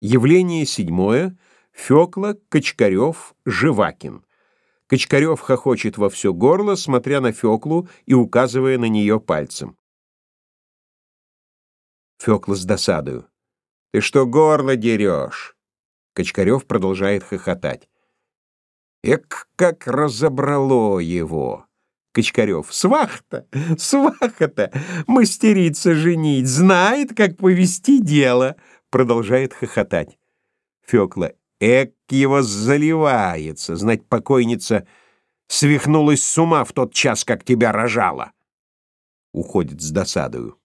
Явление седьмое. Фёкла, Качкарев, Живакин. Качкарев хохочет во все горло, смотря на Фёклу и указывая на нее пальцем. Фёкла с досадою. «Ты что горло дерешь?» Качкарев продолжает хохотать. «Эк, как разобрало его!» Качкарев. «Сваха-то! Сваха-то! Мастерица женить! Знает, как повести дело!» Продолжает хохотать. Фёкла. «Эк, его заливается! Знать, покойница свихнулась с ума в тот час, как тебя рожала!» Уходит с досадою.